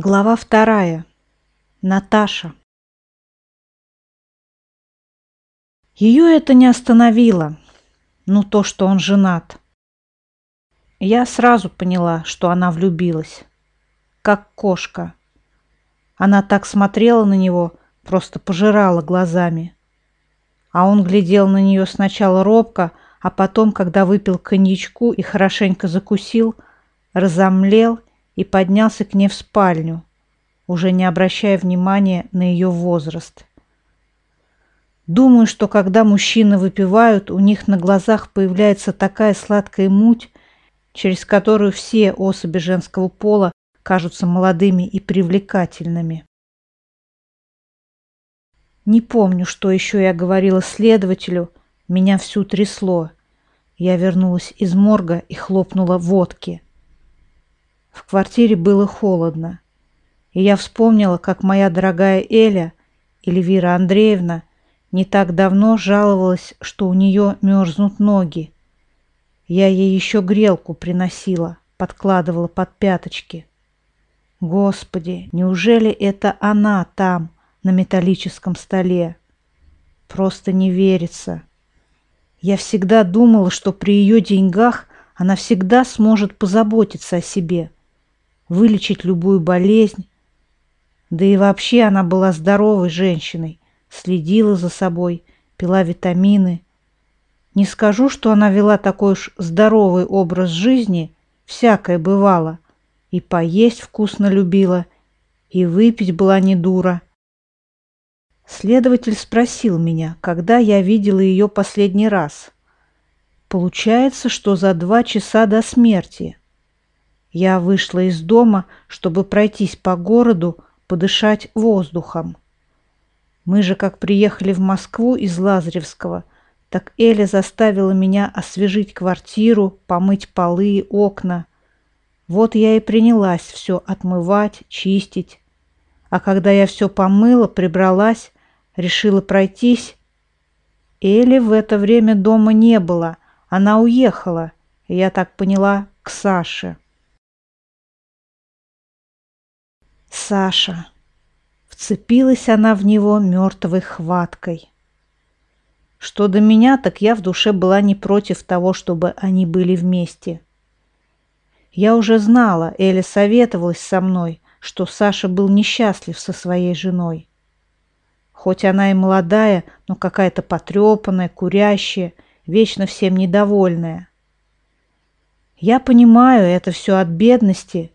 Глава вторая. Наташа. Ее это не остановило. Ну, то, что он женат. Я сразу поняла, что она влюбилась. Как кошка. Она так смотрела на него, просто пожирала глазами. А он глядел на нее сначала робко, а потом, когда выпил коньячку и хорошенько закусил, разомлел и поднялся к ней в спальню, уже не обращая внимания на ее возраст. Думаю, что когда мужчины выпивают, у них на глазах появляется такая сладкая муть, через которую все особи женского пола кажутся молодыми и привлекательными. Не помню, что еще я говорила следователю, меня всю трясло. Я вернулась из морга и хлопнула водки. В квартире было холодно. И я вспомнила, как моя дорогая Эля, Эльвира Андреевна, не так давно жаловалась, что у нее мерзнут ноги. Я ей еще грелку приносила, подкладывала под пяточки. Господи, неужели это она там, на металлическом столе? Просто не верится. Я всегда думала, что при ее деньгах она всегда сможет позаботиться о себе – вылечить любую болезнь. Да и вообще она была здоровой женщиной, следила за собой, пила витамины. Не скажу, что она вела такой уж здоровый образ жизни, всякое бывало. И поесть вкусно любила, и выпить была не дура. Следователь спросил меня, когда я видела ее последний раз. Получается, что за два часа до смерти. Я вышла из дома, чтобы пройтись по городу, подышать воздухом. Мы же как приехали в Москву из Лазаревского, так Эля заставила меня освежить квартиру, помыть полы, окна. Вот я и принялась все отмывать, чистить. А когда я все помыла, прибралась, решила пройтись, Эли в это время дома не было, она уехала, я так поняла, к Саше. Саша. Вцепилась она в него мертвой хваткой. Что до меня, так я в душе была не против того, чтобы они были вместе. Я уже знала, Эля советовалась со мной, что Саша был несчастлив со своей женой. Хоть она и молодая, но какая-то потрепанная, курящая, вечно всем недовольная. Я понимаю, это все от бедности,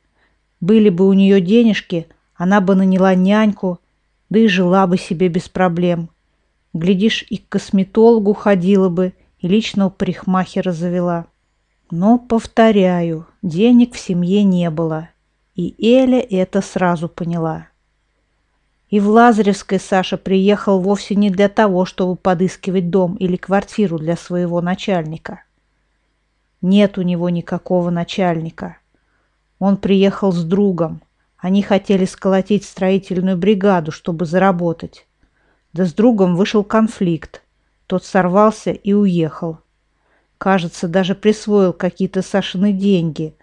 были бы у нее денежки, она бы наняла няньку, да и жила бы себе без проблем. Глядишь, и к косметологу ходила бы, и личного парикмахера завела. Но, повторяю, денег в семье не было. И Эля это сразу поняла. И в Лазаревской Саша приехал вовсе не для того, чтобы подыскивать дом или квартиру для своего начальника. Нет у него никакого начальника. Он приехал с другом. Они хотели сколотить строительную бригаду, чтобы заработать. Да с другом вышел конфликт. Тот сорвался и уехал. Кажется, даже присвоил какие-то Сашины деньги.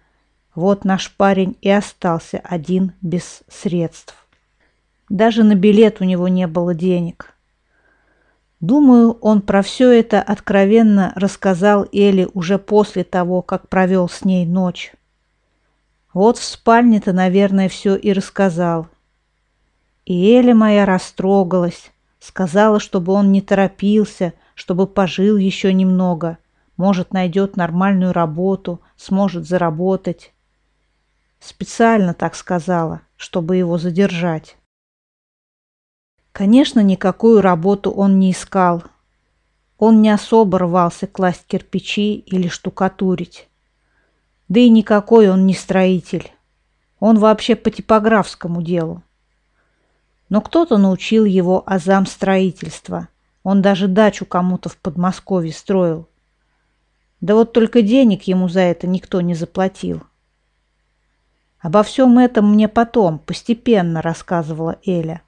Вот наш парень и остался один без средств. Даже на билет у него не было денег. Думаю, он про все это откровенно рассказал Эле уже после того, как провел с ней ночь. Вот в спальне-то, наверное, все и рассказал. И Эля моя растрогалась, сказала, чтобы он не торопился, чтобы пожил еще немного, может, найдет нормальную работу, сможет заработать. Специально так сказала, чтобы его задержать. Конечно, никакую работу он не искал. Он не особо рвался класть кирпичи или штукатурить. Да и никакой он не строитель. Он вообще по типографскому делу. Но кто-то научил его азам строительства. Он даже дачу кому-то в Подмосковье строил. Да вот только денег ему за это никто не заплатил. Обо всем этом мне потом, постепенно рассказывала Эля.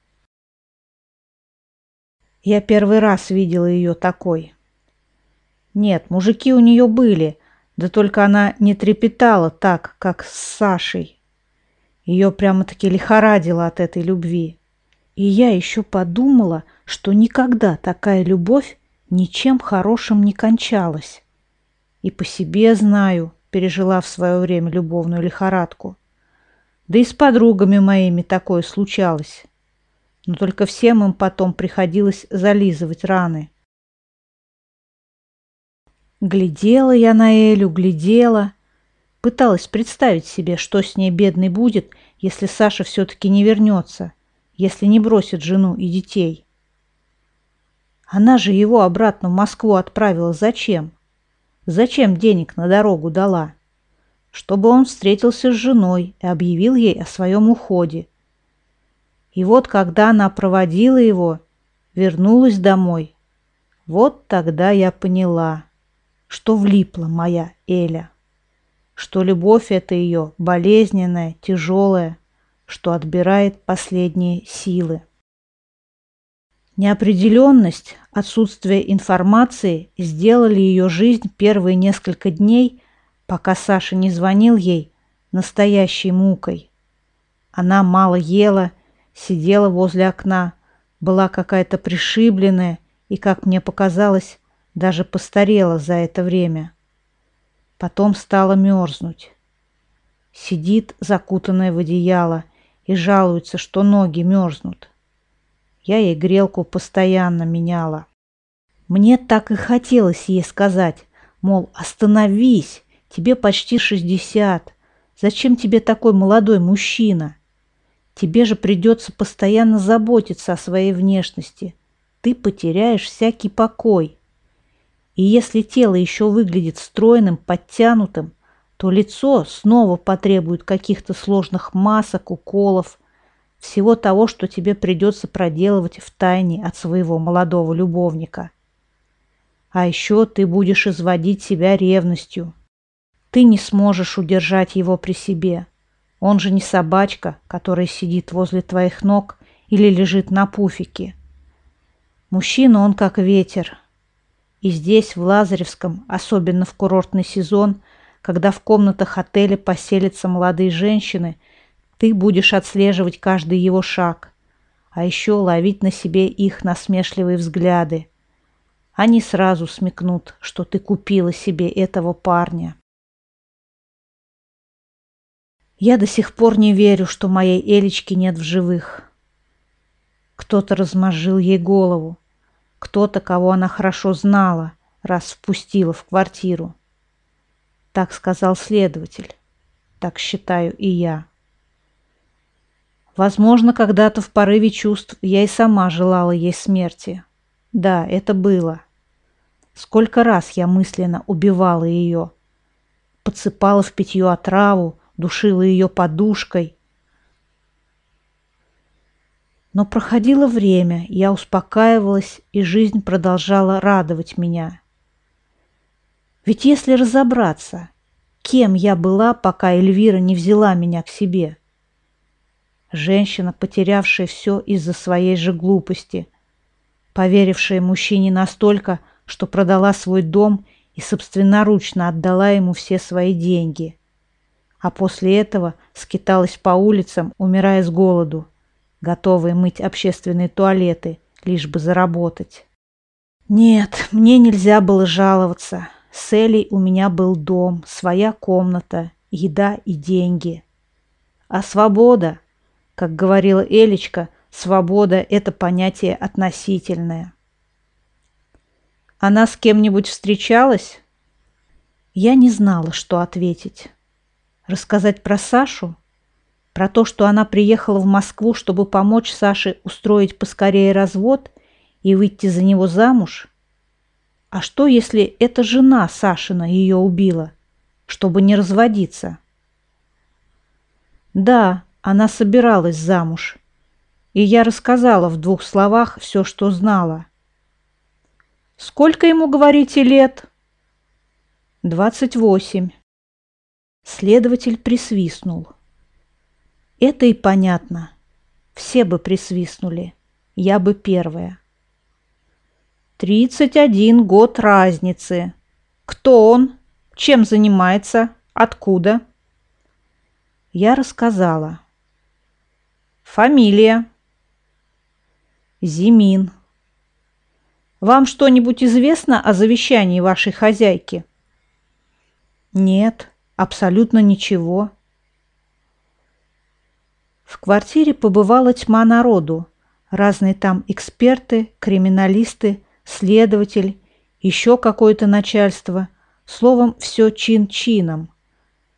Я первый раз видела ее такой. Нет, мужики у нее были, да только она не трепетала так, как с Сашей. Ее прямо-таки лихорадило от этой любви. И я еще подумала, что никогда такая любовь ничем хорошим не кончалась. И по себе знаю, пережила в свое время любовную лихорадку. Да и с подругами моими такое случалось. Но только всем им потом приходилось зализывать раны. Глядела я на Элю, глядела. Пыталась представить себе, что с ней бедный будет, если Саша все-таки не вернется, если не бросит жену и детей. Она же его обратно в Москву отправила зачем? Зачем денег на дорогу дала? Чтобы он встретился с женой и объявил ей о своем уходе. И вот когда она проводила его, вернулась домой, вот тогда я поняла, что влипла моя Эля, что любовь эта ее болезненная, тяжелая, что отбирает последние силы. Неопределенность, отсутствие информации сделали ее жизнь первые несколько дней, пока Саша не звонил ей, настоящей мукой. Она мало ела, сидела возле окна, была какая-то пришибленная и, как мне показалось, даже постарела за это время. Потом стала мерзнуть. Сидит, закутанная в одеяло, и жалуется, что ноги мерзнут. Я ей грелку постоянно меняла. Мне так и хотелось ей сказать, мол, остановись, тебе почти шестьдесят. Зачем тебе такой молодой мужчина? Тебе же придется постоянно заботиться о своей внешности. Ты потеряешь всякий покой. И если тело еще выглядит стройным, подтянутым, то лицо снова потребует каких-то сложных масок, уколов, всего того, что тебе придется проделывать в тайне от своего молодого любовника. А еще ты будешь изводить себя ревностью. Ты не сможешь удержать его при себе. Он же не собачка, которая сидит возле твоих ног или лежит на пуфике. Мужчина он как ветер. И здесь, в Лазаревском, особенно в курортный сезон, когда в комнатах отеля поселятся молодые женщины – ты будешь отслеживать каждый его шаг, а еще ловить на себе их насмешливые взгляды. Они сразу смекнут, что ты купила себе этого парня. Я до сих пор не верю, что моей Элечки нет в живых. Кто-то размозжил ей голову, кто-то, кого она хорошо знала, раз впустила в квартиру. Так сказал следователь. Так считаю и я. Возможно, когда-то в порыве чувств я и сама желала ей смерти. Да, это было. Сколько раз я мысленно убивала ее. Подсыпала в питье отраву, душила ее подушкой. Но проходило время, я успокаивалась, и жизнь продолжала радовать меня. Ведь если разобраться, кем я была, пока Эльвира не взяла меня к себе – Женщина, потерявшая все из-за своей же глупости, поверившая мужчине настолько, что продала свой дом и собственноручно отдала ему все свои деньги. А после этого скиталась по улицам, умирая с голоду, готовая мыть общественные туалеты, лишь бы заработать. Нет, мне нельзя было жаловаться. С Элей у меня был дом, своя комната, еда и деньги. А свобода, как говорила Элечка, свобода – это понятие относительное. Она с кем-нибудь встречалась? Я не знала, что ответить. Рассказать про Сашу? Про то, что она приехала в Москву, чтобы помочь Саше устроить поскорее развод и выйти за него замуж? А что, если эта жена Сашина ее убила, чтобы не разводиться? Да, она собиралась замуж, и я рассказала в двух словах все, что знала. «Сколько ему, говорите, лет?» «Двадцать восемь». Следователь присвистнул. «Это и понятно. Все бы присвистнули. Я бы первая». «Тридцать один год разницы. Кто он? Чем занимается? Откуда?» Я рассказала Фамилия. Зимин. Вам что-нибудь известно о завещании вашей хозяйки? Нет, абсолютно ничего. В квартире побывала тьма народу. Разные там эксперты, криминалисты, следователь, еще какое-то начальство. Словом, все чин-чином.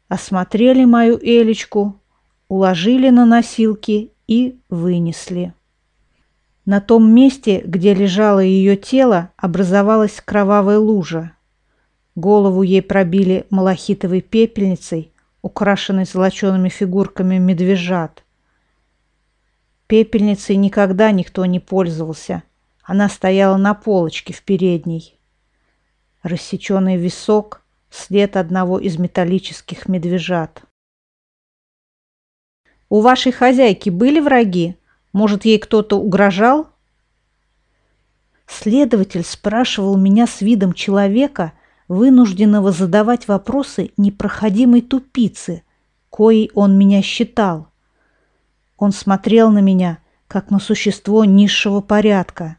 Осмотрели мою Элечку, уложили на носилки и вынесли. На том месте, где лежало ее тело, образовалась кровавая лужа. Голову ей пробили малахитовой пепельницей, украшенной золочеными фигурками медвежат. Пепельницей никогда никто не пользовался. Она стояла на полочке в передней. Рассеченный висок, след одного из металлических медвежат. «У вашей хозяйки были враги? Может, ей кто-то угрожал?» Следователь спрашивал меня с видом человека, вынужденного задавать вопросы непроходимой тупицы, коей он меня считал. Он смотрел на меня, как на существо низшего порядка.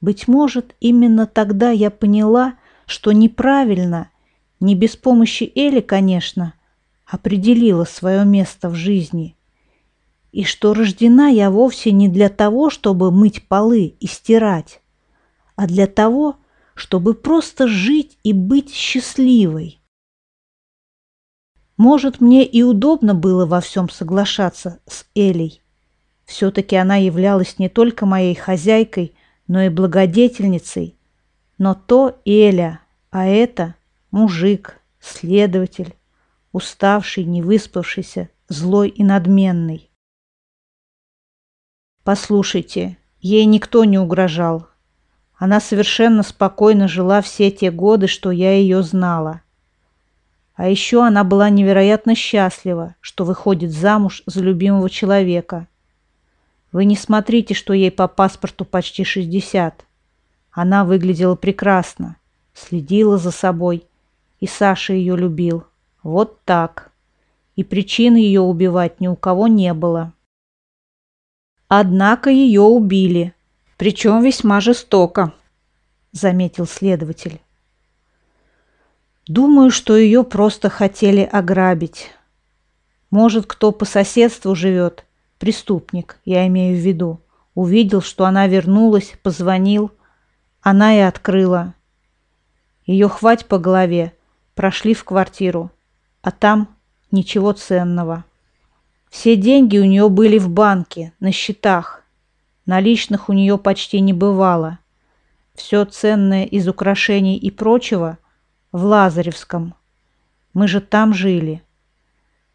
Быть может, именно тогда я поняла, что неправильно, не без помощи Эли, конечно, определила свое место в жизни. И что рождена я вовсе не для того, чтобы мыть полы и стирать, а для того, чтобы просто жить и быть счастливой. Может, мне и удобно было во всем соглашаться с Элей. Все-таки она являлась не только моей хозяйкой, но и благодетельницей. Но то Эля, а это мужик, следователь, уставший, невыспавшийся, злой и надменный. Послушайте, ей никто не угрожал. Она совершенно спокойно жила все те годы, что я ее знала. А еще она была невероятно счастлива, что выходит замуж за любимого человека. Вы не смотрите, что ей по паспорту почти 60. Она выглядела прекрасно, следила за собой, и Саша ее любил. Вот так. И причин ее убивать ни у кого не было. Однако ее убили, причем весьма жестоко, заметил следователь. Думаю, что ее просто хотели ограбить. Может, кто по соседству живет, преступник, я имею в виду, увидел, что она вернулась, позвонил, она и открыла. Ее хвать по голове, прошли в квартиру, а там ничего ценного. Все деньги у нее были в банке, на счетах. Наличных у нее почти не бывало. Все ценное из украшений и прочего – в Лазаревском. Мы же там жили.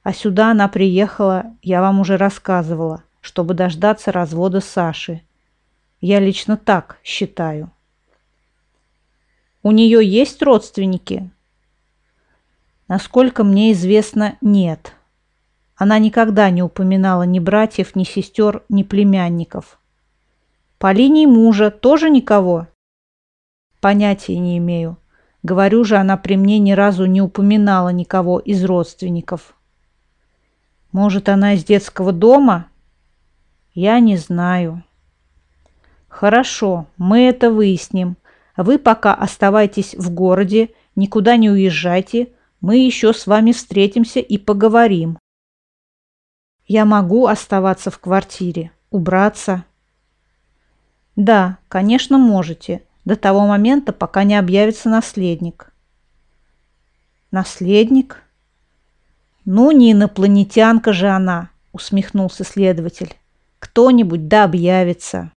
А сюда она приехала, я вам уже рассказывала, чтобы дождаться развода Саши. Я лично так считаю. У нее есть родственники? Насколько мне известно, нет. Она никогда не упоминала ни братьев, ни сестер, ни племянников. По линии мужа тоже никого? Понятия не имею. Говорю же, она при мне ни разу не упоминала никого из родственников. Может, она из детского дома? Я не знаю. Хорошо, мы это выясним. Вы пока оставайтесь в городе, никуда не уезжайте. Мы еще с вами встретимся и поговорим. Я могу оставаться в квартире, убраться? Да, конечно, можете до того момента, пока не объявится наследник. Наследник? Ну, не инопланетянка же она, усмехнулся следователь. Кто-нибудь да объявится.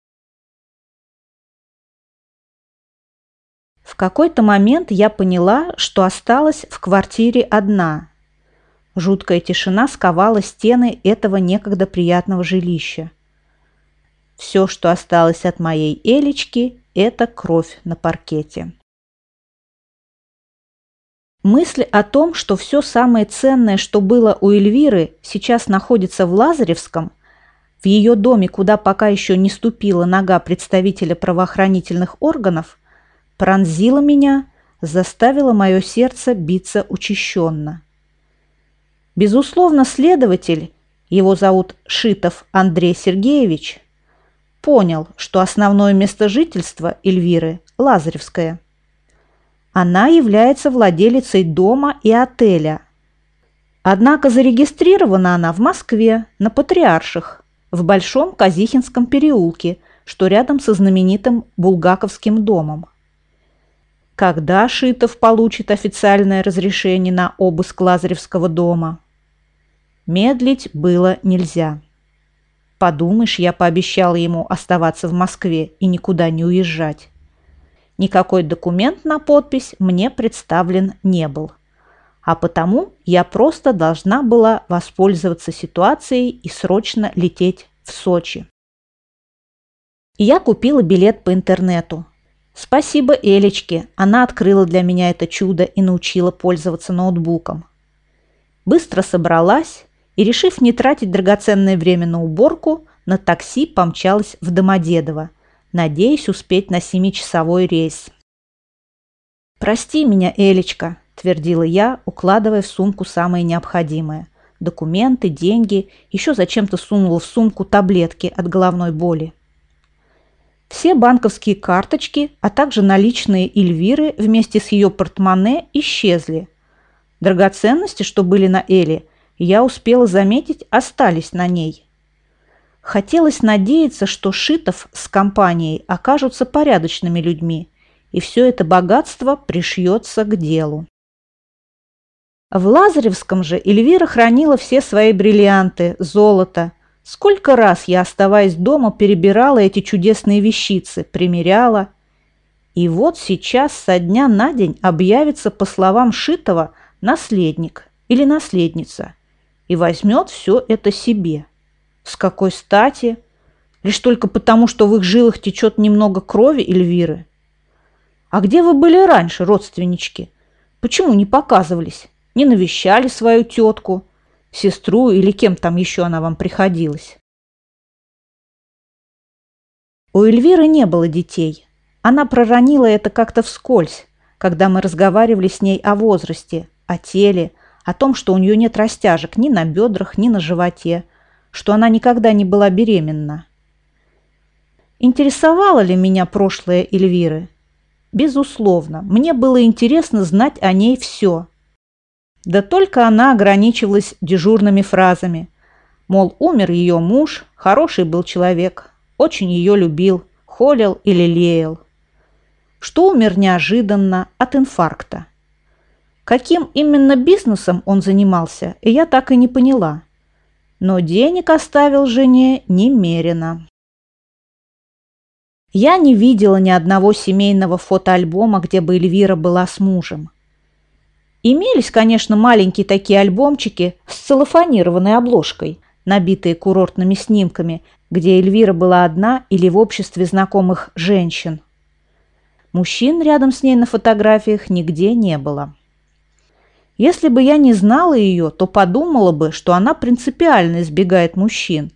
В какой-то момент я поняла, что осталась в квартире одна. Жуткая тишина сковала стены этого некогда приятного жилища. Все, что осталось от моей Элечки, это кровь на паркете. Мысль о том, что все самое ценное, что было у Эльвиры, сейчас находится в Лазаревском, в ее доме, куда пока еще не ступила нога представителя правоохранительных органов, пронзила меня, заставила мое сердце биться учащенно. Безусловно, следователь, его зовут Шитов Андрей Сергеевич, понял, что основное место жительства Эльвиры – Лазаревское. Она является владелицей дома и отеля. Однако зарегистрирована она в Москве, на Патриарших, в Большом Казихинском переулке, что рядом со знаменитым Булгаковским домом. Когда Шитов получит официальное разрешение на обыск Лазаревского дома? Медлить было нельзя. Подумаешь, я пообещала ему оставаться в Москве и никуда не уезжать. Никакой документ на подпись мне представлен не был. А потому я просто должна была воспользоваться ситуацией и срочно лететь в Сочи. я купила билет по интернету. Спасибо Элечке, она открыла для меня это чудо и научила пользоваться ноутбуком. Быстро собралась и, решив не тратить драгоценное время на уборку, на такси помчалась в Домодедово, надеясь успеть на семичасовой рейс. «Прости меня, Элечка», – твердила я, укладывая в сумку самое необходимое – документы, деньги, еще зачем-то сунула в сумку таблетки от головной боли. Все банковские карточки, а также наличные Эльвиры вместе с ее портмоне исчезли. Драгоценности, что были на Эле, я успела заметить, остались на ней. Хотелось надеяться, что Шитов с компанией окажутся порядочными людьми, и все это богатство пришьется к делу. В Лазаревском же Эльвира хранила все свои бриллианты, золото, Сколько раз я, оставаясь дома, перебирала эти чудесные вещицы, примеряла. И вот сейчас со дня на день объявится, по словам Шитова, наследник или наследница и возьмет все это себе. С какой стати? Лишь только потому, что в их жилах течет немного крови Эльвиры. А где вы были раньше, родственнички? Почему не показывались? Не навещали свою тетку? сестру или кем там еще она вам приходилась. У Эльвиры не было детей. Она проронила это как-то вскользь, когда мы разговаривали с ней о возрасте, о теле, о том, что у нее нет растяжек ни на бедрах, ни на животе, что она никогда не была беременна. Интересовало ли меня прошлое Эльвиры? Безусловно, мне было интересно знать о ней все – да только она ограничивалась дежурными фразами. Мол, умер ее муж, хороший был человек, очень ее любил, холил или лелеял. Что умер неожиданно от инфаркта. Каким именно бизнесом он занимался, я так и не поняла. Но денег оставил жене немерено. Я не видела ни одного семейного фотоальбома, где бы Эльвира была с мужем. Имелись, конечно, маленькие такие альбомчики с целлофанированной обложкой, набитые курортными снимками, где Эльвира была одна или в обществе знакомых женщин. Мужчин рядом с ней на фотографиях нигде не было. Если бы я не знала ее, то подумала бы, что она принципиально избегает мужчин,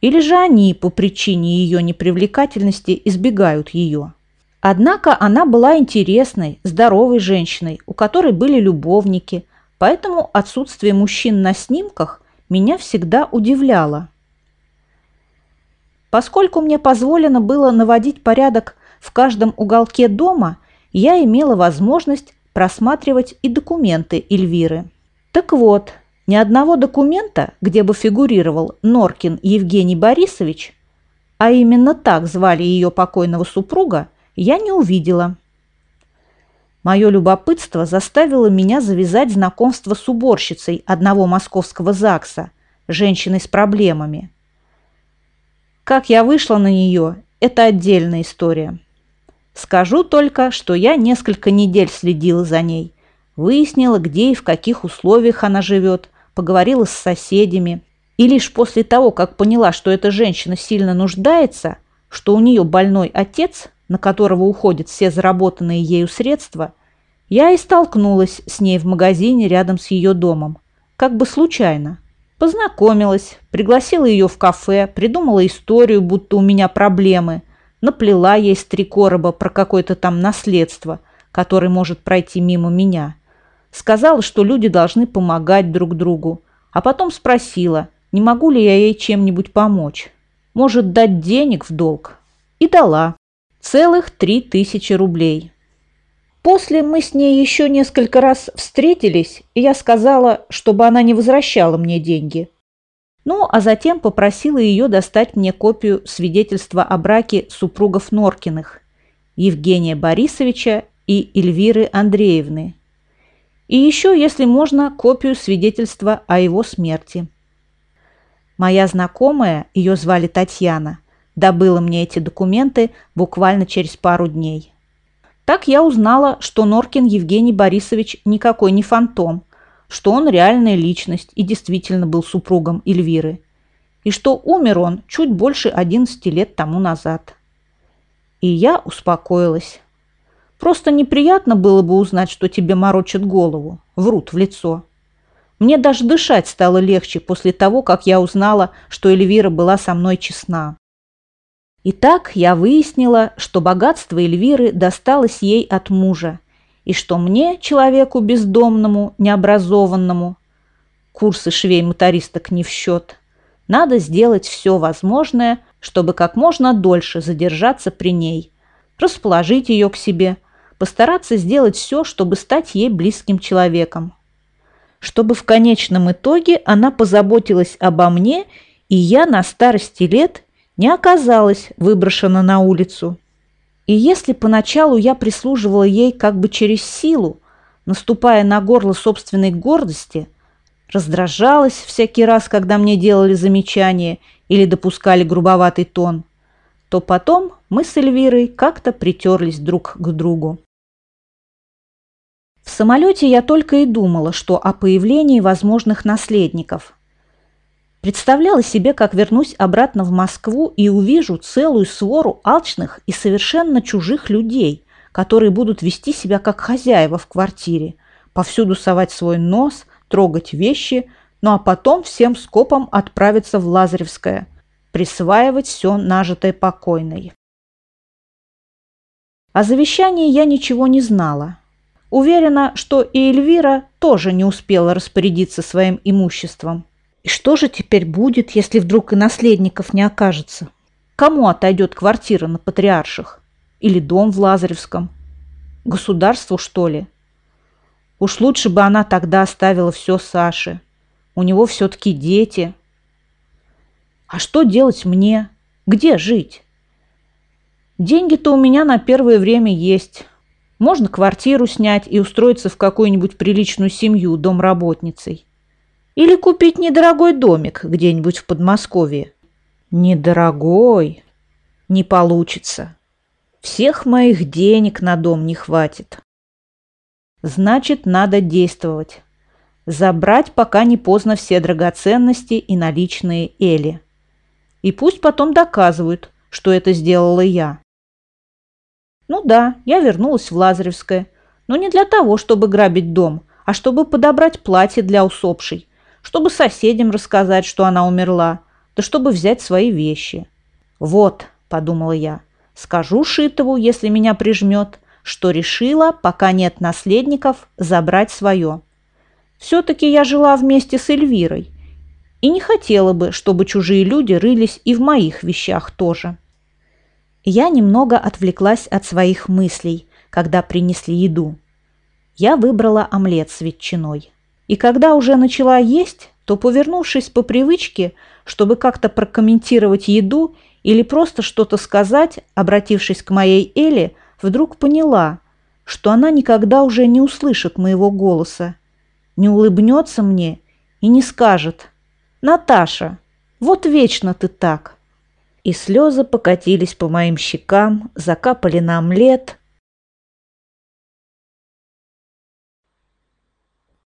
или же они по причине ее непривлекательности избегают ее. Однако она была интересной, здоровой женщиной, у которой были любовники, поэтому отсутствие мужчин на снимках меня всегда удивляло. Поскольку мне позволено было наводить порядок в каждом уголке дома, я имела возможность просматривать и документы Эльвиры. Так вот, ни одного документа, где бы фигурировал Норкин Евгений Борисович, а именно так звали ее покойного супруга, я не увидела. Мое любопытство заставило меня завязать знакомство с уборщицей одного московского ЗАГСа, женщиной с проблемами. Как я вышла на нее, это отдельная история. Скажу только, что я несколько недель следила за ней, выяснила, где и в каких условиях она живет, поговорила с соседями. И лишь после того, как поняла, что эта женщина сильно нуждается, что у нее больной отец, на которого уходят все заработанные ею средства, я и столкнулась с ней в магазине рядом с ее домом. Как бы случайно. Познакомилась, пригласила ее в кафе, придумала историю, будто у меня проблемы, наплела ей с три короба про какое-то там наследство, которое может пройти мимо меня. Сказала, что люди должны помогать друг другу, а потом спросила, не могу ли я ей чем-нибудь помочь. Может, дать денег в долг. И дала. Целых три тысячи рублей. После мы с ней еще несколько раз встретились, и я сказала, чтобы она не возвращала мне деньги. Ну, а затем попросила ее достать мне копию свидетельства о браке супругов Норкиных, Евгения Борисовича и Эльвиры Андреевны. И еще, если можно, копию свидетельства о его смерти. Моя знакомая, ее звали Татьяна, добыла мне эти документы буквально через пару дней. Так я узнала, что Норкин Евгений Борисович никакой не фантом, что он реальная личность и действительно был супругом Эльвиры, и что умер он чуть больше 11 лет тому назад. И я успокоилась. Просто неприятно было бы узнать, что тебе морочат голову, врут в лицо. Мне даже дышать стало легче после того, как я узнала, что Эльвира была со мной честна. Итак, я выяснила, что богатство Эльвиры досталось ей от мужа, и что мне, человеку бездомному, необразованному, курсы швей-мотористок не в счет, надо сделать все возможное, чтобы как можно дольше задержаться при ней, расположить ее к себе, постараться сделать все, чтобы стать ей близким человеком. Чтобы в конечном итоге она позаботилась обо мне, и я на старости лет не оказалась выброшена на улицу. И если поначалу я прислуживала ей как бы через силу, наступая на горло собственной гордости, раздражалась всякий раз, когда мне делали замечания или допускали грубоватый тон, то потом мы с Эльвирой как-то притерлись друг к другу. В самолете я только и думала, что о появлении возможных наследников – Представляла себе, как вернусь обратно в Москву и увижу целую свору алчных и совершенно чужих людей, которые будут вести себя как хозяева в квартире, повсюду совать свой нос, трогать вещи, ну а потом всем скопом отправиться в Лазаревское, присваивать все нажитое покойной. О завещании я ничего не знала. Уверена, что и Эльвира тоже не успела распорядиться своим имуществом. И что же теперь будет, если вдруг и наследников не окажется? Кому отойдет квартира на Патриарших? Или дом в Лазаревском? Государству, что ли? Уж лучше бы она тогда оставила все Саше. У него все-таки дети. А что делать мне? Где жить? Деньги-то у меня на первое время есть. Можно квартиру снять и устроиться в какую-нибудь приличную семью домработницей. Или купить недорогой домик где-нибудь в Подмосковье. Недорогой? Не получится. Всех моих денег на дом не хватит. Значит, надо действовать. Забрать, пока не поздно, все драгоценности и наличные Эли. И пусть потом доказывают, что это сделала я. Ну да, я вернулась в Лазаревское, но не для того, чтобы грабить дом, а чтобы подобрать платье для усопшей, чтобы соседям рассказать, что она умерла, да чтобы взять свои вещи. «Вот», – подумала я, – «скажу Шитову, если меня прижмет, что решила, пока нет наследников, забрать свое. Все-таки я жила вместе с Эльвирой и не хотела бы, чтобы чужие люди рылись и в моих вещах тоже». Я немного отвлеклась от своих мыслей, когда принесли еду. Я выбрала омлет с ветчиной. И когда уже начала есть, то, повернувшись по привычке, чтобы как-то прокомментировать еду или просто что-то сказать, обратившись к моей Эле, вдруг поняла, что она никогда уже не услышит моего голоса, не улыбнется мне и не скажет «Наташа, вот вечно ты так!» И слезы покатились по моим щекам, закапали на омлет,